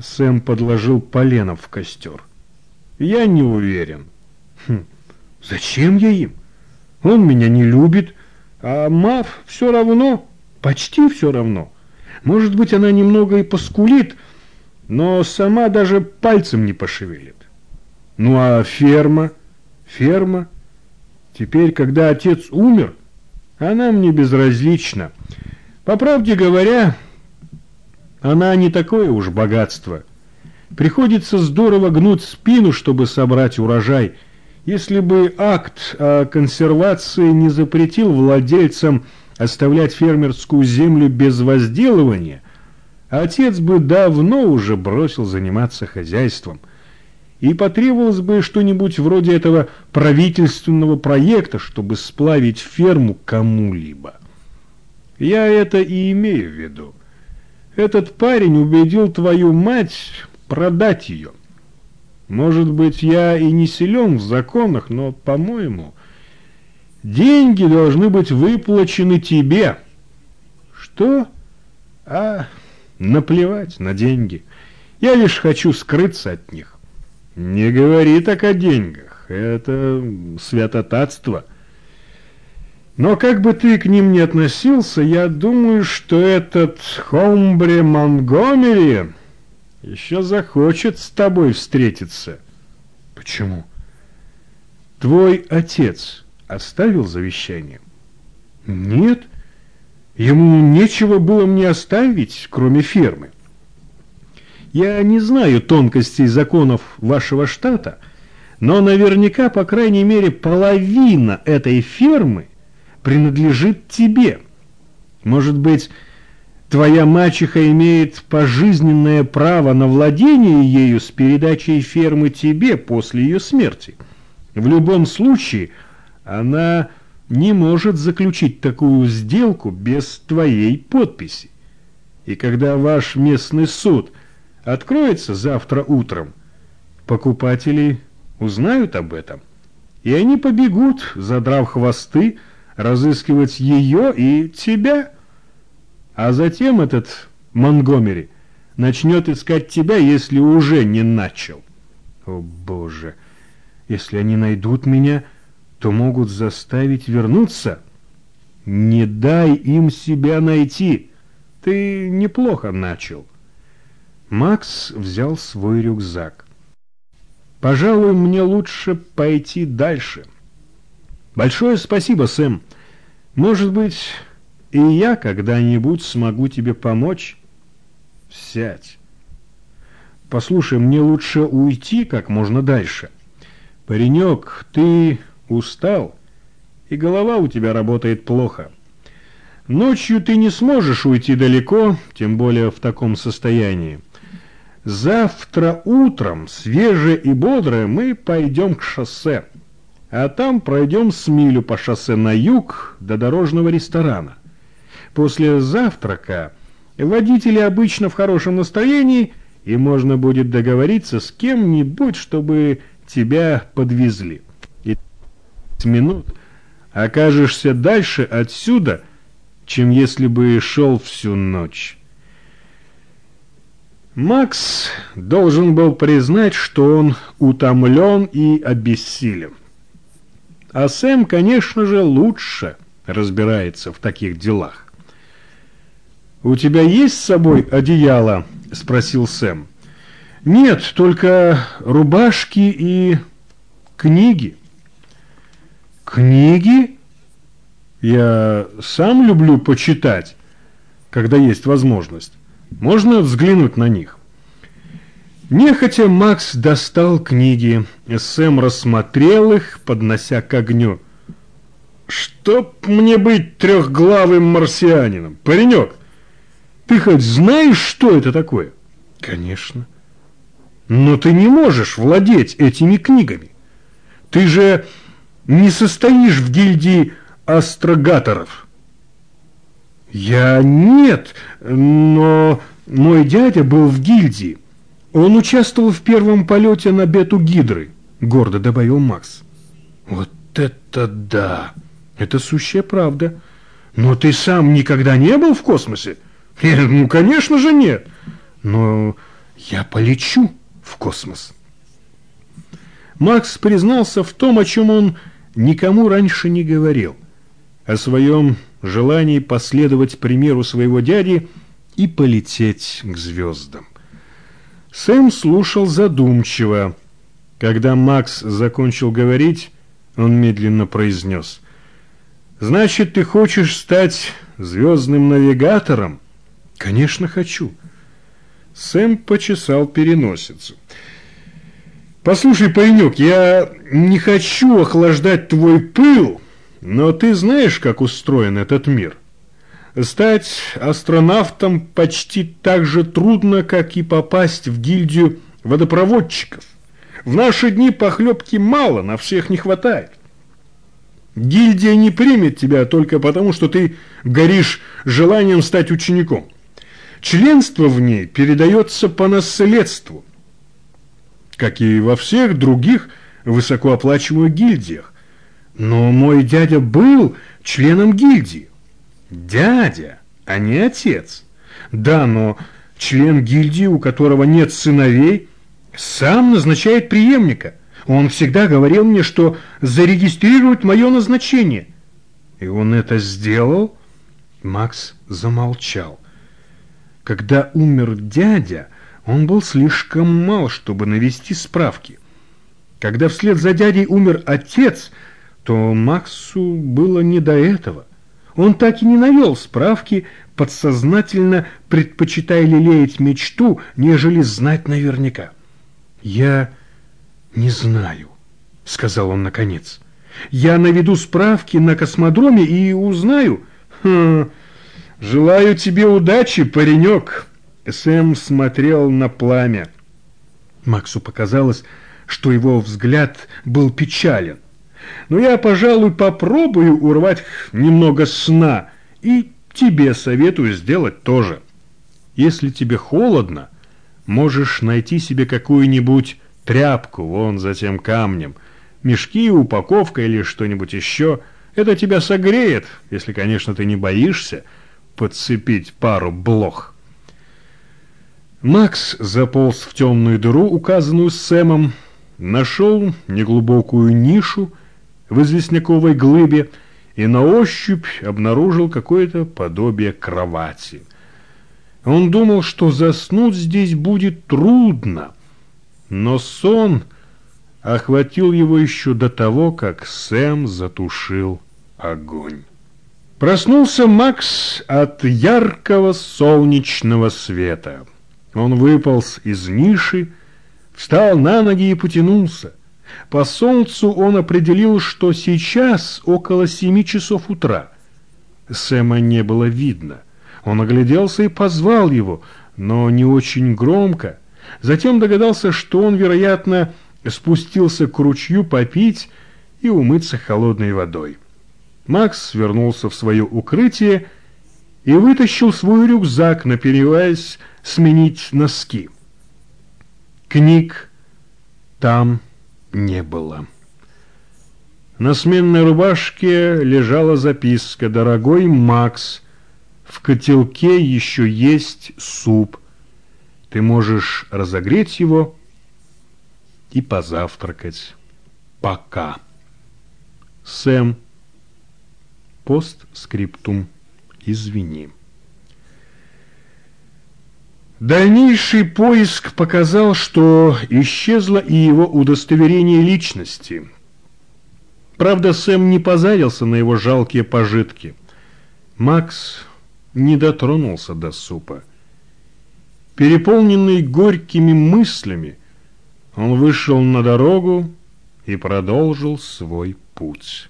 Сэм подложил полено в костер. Я не уверен. Хм, зачем я им? Он меня не любит, а Мав все равно, почти все равно. Может быть, она немного и поскулит, но сама даже пальцем не пошевелит. Ну а ферма? Ферма? Теперь, когда отец умер, она мне безразлична. По правде говоря, она не такое уж богатство. Приходится здорово гнуть спину, чтобы собрать урожай. Если бы акт о консервации не запретил владельцам оставлять фермерскую землю без возделывания, отец бы давно уже бросил заниматься хозяйством. И потребовалось бы что-нибудь вроде этого правительственного проекта, чтобы сплавить ферму кому-либо. Я это и имею в виду. Этот парень убедил твою мать продать ее. Может быть, я и не силен в законах, но, по-моему, деньги должны быть выплачены тебе. Что? А, наплевать на деньги. Я лишь хочу скрыться от них. Не говори так о деньгах. Это святотатство. Но как бы ты к ним ни относился, я думаю, что этот Хомбре Монгомери еще захочет с тобой встретиться. Почему? Твой отец оставил завещание? Нет, ему нечего было мне оставить, кроме фермы. Я не знаю тонкостей законов вашего штата, но наверняка, по крайней мере, половина этой фермы принадлежит тебе. Может быть, твоя мачеха имеет пожизненное право на владение ею с передачей фермы тебе после ее смерти. В любом случае, она не может заключить такую сделку без твоей подписи. И когда ваш местный суд откроется завтра утром, покупатели узнают об этом, и они побегут, задрав хвосты, разыскивать ее и тебя. А затем этот Монгомери начнет искать тебя, если уже не начал. О, Боже! Если они найдут меня, то могут заставить вернуться. Не дай им себя найти. Ты неплохо начал. Макс взял свой рюкзак. Пожалуй, мне лучше пойти дальше. Большое спасибо, Сэм. Может быть, и я когда-нибудь смогу тебе помочь? Сядь. Послушай, мне лучше уйти как можно дальше. Паренек, ты устал, и голова у тебя работает плохо. Ночью ты не сможешь уйти далеко, тем более в таком состоянии. Завтра утром, свежее и бодрое, мы пойдем к шоссе а там пройдем с милю по шоссе на юг до дорожного ресторана. После завтрака водители обычно в хорошем настроении, и можно будет договориться с кем-нибудь, чтобы тебя подвезли. И минут окажешься дальше отсюда, чем если бы шел всю ночь. Макс должен был признать, что он утомлен и обессилен. А Сэм, конечно же, лучше разбирается в таких делах. «У тебя есть с собой одеяло?» – спросил Сэм. «Нет, только рубашки и книги». «Книги?» «Я сам люблю почитать, когда есть возможность. Можно взглянуть на них?» Нехотя Макс достал книги. Сэм рассмотрел их, поднося к огню. «Чтоб мне быть трехглавым марсианином! Паренек, ты хоть знаешь, что это такое?» «Конечно». «Но ты не можешь владеть этими книгами. Ты же не состоишь в гильдии астрогаторов». «Я нет, но мой дядя был в гильдии». Он участвовал в первом полете на бету Гидры, гордо добавил Макс. Вот это да! Это сущая правда. Но ты сам никогда не был в космосе? Ну, конечно же, нет. Но я полечу в космос. Макс признался в том, о чем он никому раньше не говорил, о своем желании последовать примеру своего дяди и полететь к звездам. Сэм слушал задумчиво. Когда Макс закончил говорить, он медленно произнес. «Значит, ты хочешь стать звездным навигатором?» «Конечно, хочу». Сэм почесал переносицу. «Послушай, паренек, я не хочу охлаждать твой пыл, но ты знаешь, как устроен этот мир?» Стать астронавтом почти так же трудно, как и попасть в гильдию водопроводчиков. В наши дни похлебки мало, на всех не хватает. Гильдия не примет тебя только потому, что ты горишь желанием стать учеником. Членство в ней передается по наследству, как и во всех других высокооплачиваемых гильдиях. Но мой дядя был членом гильдии. Дядя, а не отец. Да, но член гильдии, у которого нет сыновей, сам назначает преемника. Он всегда говорил мне, что зарегистрирует мое назначение. И он это сделал? Макс замолчал. Когда умер дядя, он был слишком мал, чтобы навести справки. Когда вслед за дядей умер отец, то Максу было не до этого. Он так и не навел справки, подсознательно предпочитая лелеять мечту, нежели знать наверняка. «Я не знаю», — сказал он наконец. «Я наведу справки на космодроме и узнаю». Хм, «Желаю тебе удачи, паренек!» Сэм смотрел на пламя. Максу показалось, что его взгляд был печален. Но я, пожалуй, попробую урвать немного сна, и тебе советую сделать тоже. Если тебе холодно, можешь найти себе какую-нибудь тряпку вон за тем камнем, мешки, упаковка или что-нибудь еще. Это тебя согреет, если, конечно, ты не боишься подцепить пару блох. Макс заполз в темную дыру, указанную Сэмом, нашел неглубокую нишу, в известняковой глыбе и на ощупь обнаружил какое-то подобие кровати. Он думал, что заснуть здесь будет трудно, но сон охватил его еще до того, как Сэм затушил огонь. Проснулся Макс от яркого солнечного света. Он выполз из ниши, встал на ноги и потянулся. По солнцу он определил, что сейчас около семи часов утра. Сэма не было видно. Он огляделся и позвал его, но не очень громко. Затем догадался, что он, вероятно, спустился к ручью попить и умыться холодной водой. Макс вернулся в свое укрытие и вытащил свой рюкзак, напереваясь сменить носки. Книг там не было. На сменной рубашке лежала записка «Дорогой Макс, в котелке еще есть суп. Ты можешь разогреть его и позавтракать. Пока». Сэм. Постскриптум. Извини. Дальнейший поиск показал, что исчезло и его удостоверение личности. Правда, Сэм не позарился на его жалкие пожитки. Макс не дотронулся до супа. Переполненный горькими мыслями, он вышел на дорогу и продолжил свой путь.